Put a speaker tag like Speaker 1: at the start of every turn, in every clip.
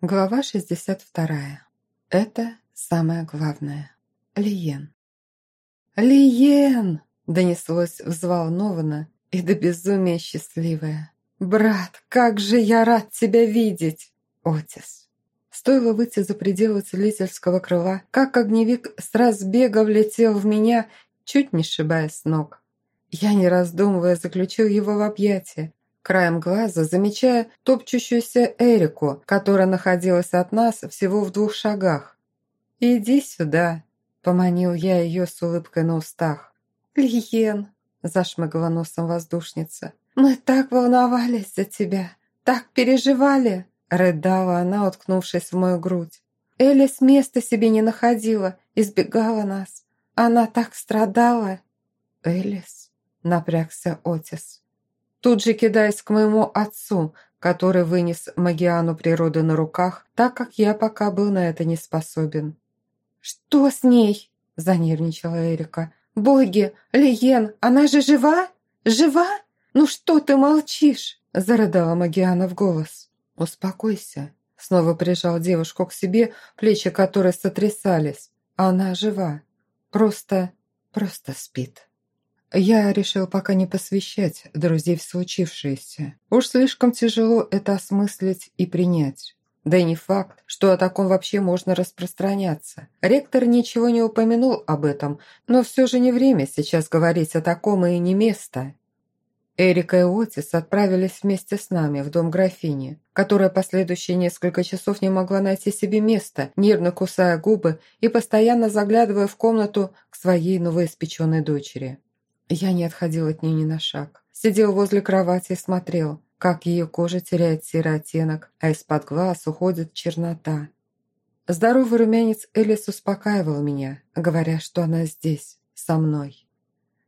Speaker 1: Глава 62. Это самое главное. Лиен. «Лиен!» – донеслось взволнованно и до безумия счастливое. «Брат, как же я рад тебя видеть!» Отис. Стоило выйти за пределы целительского крыла, как огневик с разбега влетел в меня, чуть не сшибая с ног. Я, не раздумывая, заключил его в объятия, краем глаза замечая топчущуюся Эрику, которая находилась от нас всего в двух шагах. «Иди сюда», – поманил я ее с улыбкой на устах. «Лиен», – зашмыгала носом воздушница, – «мы так волновались за тебя, так переживали», – рыдала она, уткнувшись в мою грудь. Элис места себе не находила, избегала нас. Она так страдала. «Элис?» – напрягся Отис тут же кидаясь к моему отцу, который вынес Магиану природы на руках, так как я пока был на это не способен. «Что с ней?» – занервничала Эрика. «Боги! Лиен! Она же жива? Жива? Ну что ты молчишь?» – зарыдала Магиана в голос. «Успокойся», – снова прижал девушку к себе, плечи которой сотрясались. «Она жива. Просто, просто спит». Я решил пока не посвящать друзей в случившееся. Уж слишком тяжело это осмыслить и принять. Да и не факт, что о таком вообще можно распространяться. Ректор ничего не упомянул об этом, но все же не время сейчас говорить о таком и не место. Эрика и Отис отправились вместе с нами в дом графини, которая последующие несколько часов не могла найти себе места, нервно кусая губы и постоянно заглядывая в комнату к своей новоиспеченной дочери. Я не отходил от нее ни на шаг. Сидел возле кровати и смотрел, как ее кожа теряет серый оттенок, а из-под глаз уходит чернота. Здоровый румянец Элис успокаивал меня, говоря, что она здесь, со мной.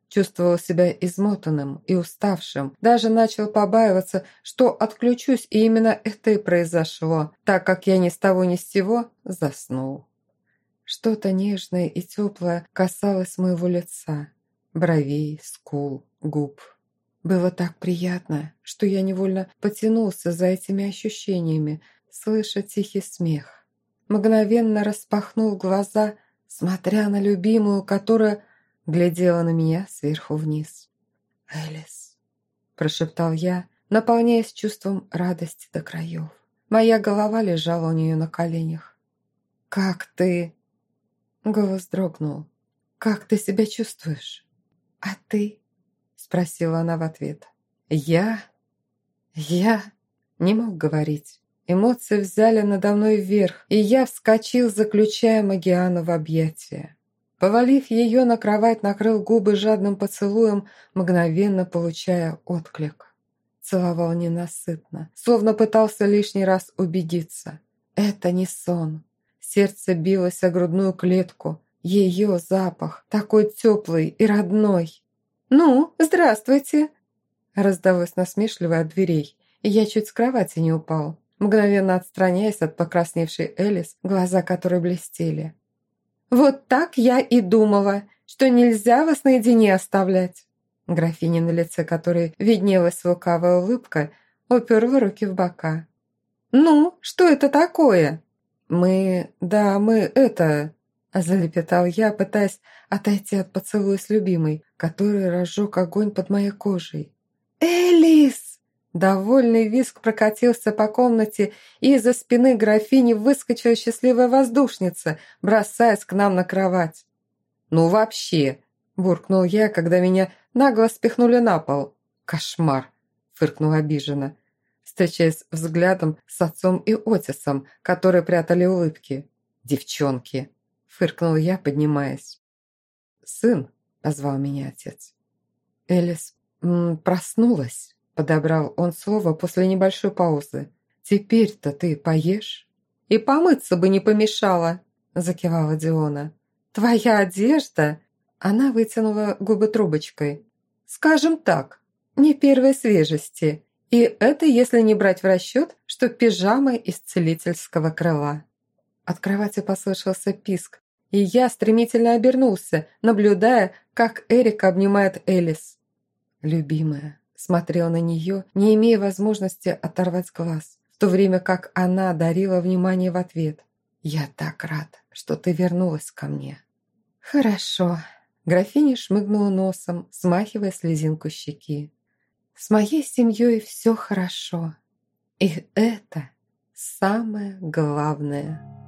Speaker 1: Чувствовал себя измотанным и уставшим, даже начал побаиваться, что отключусь, и именно это и произошло, так как я ни с того ни с сего заснул. Что-то нежное и теплое касалось моего лица, бровей, скул, губ. Было так приятно, что я невольно потянулся за этими ощущениями, слыша тихий смех. Мгновенно распахнул глаза, смотря на любимую, которая глядела на меня сверху вниз. «Элис», – прошептал я, наполняясь чувством радости до краев. Моя голова лежала у нее на коленях. «Как ты?» Голос дрогнул. «Как ты себя чувствуешь?» «А ты?» – спросила она в ответ. «Я? Я?» Не мог говорить. Эмоции взяли надо мной вверх, и я вскочил, заключая Магиану в объятия. Повалив ее на кровать, накрыл губы жадным поцелуем, мгновенно получая отклик. Целовал ненасытно, словно пытался лишний раз убедиться. Это не сон. Сердце билось о грудную клетку, ее запах, такой теплый и родной. «Ну, здравствуйте!» Раздалось насмешливо от дверей, и я чуть с кровати не упал, мгновенно отстраняясь от покрасневшей Элис, глаза которой блестели. «Вот так я и думала, что нельзя вас наедине оставлять!» Графиня, на лице которой виднелась лукавая улыбка, уперла руки в бока. «Ну, что это такое?» «Мы... да, мы это...» Залепетал я, пытаясь отойти от поцелуя с любимой, который разжег огонь под моей кожей. «Элис!» Довольный виск прокатился по комнате, и из-за спины графини выскочила счастливая воздушница, бросаясь к нам на кровать. «Ну вообще!» – буркнул я, когда меня нагло спихнули на пол. «Кошмар!» – фыркнул обиженно, встречаясь взглядом с отцом и Отисом, которые прятали улыбки. «Девчонки!» Фыркнул я, поднимаясь. «Сын!» – позвал меня отец. Элис проснулась, подобрал он слово после небольшой паузы. «Теперь-то ты поешь?» «И помыться бы не помешало!» – закивала Диона. «Твоя одежда?» Она вытянула губы трубочкой. «Скажем так, не первой свежести. И это если не брать в расчет, что пижамы из целительского крыла». От кровати послышался писк, и я стремительно обернулся, наблюдая, как Эрик обнимает Элис. Любимая смотрел на нее, не имея возможности оторвать глаз, в то время как она дарила внимание в ответ. «Я так рад, что ты вернулась ко мне». «Хорошо», – графиня шмыгнула носом, смахивая слезинку щеки. «С моей семьей все хорошо, и это самое главное».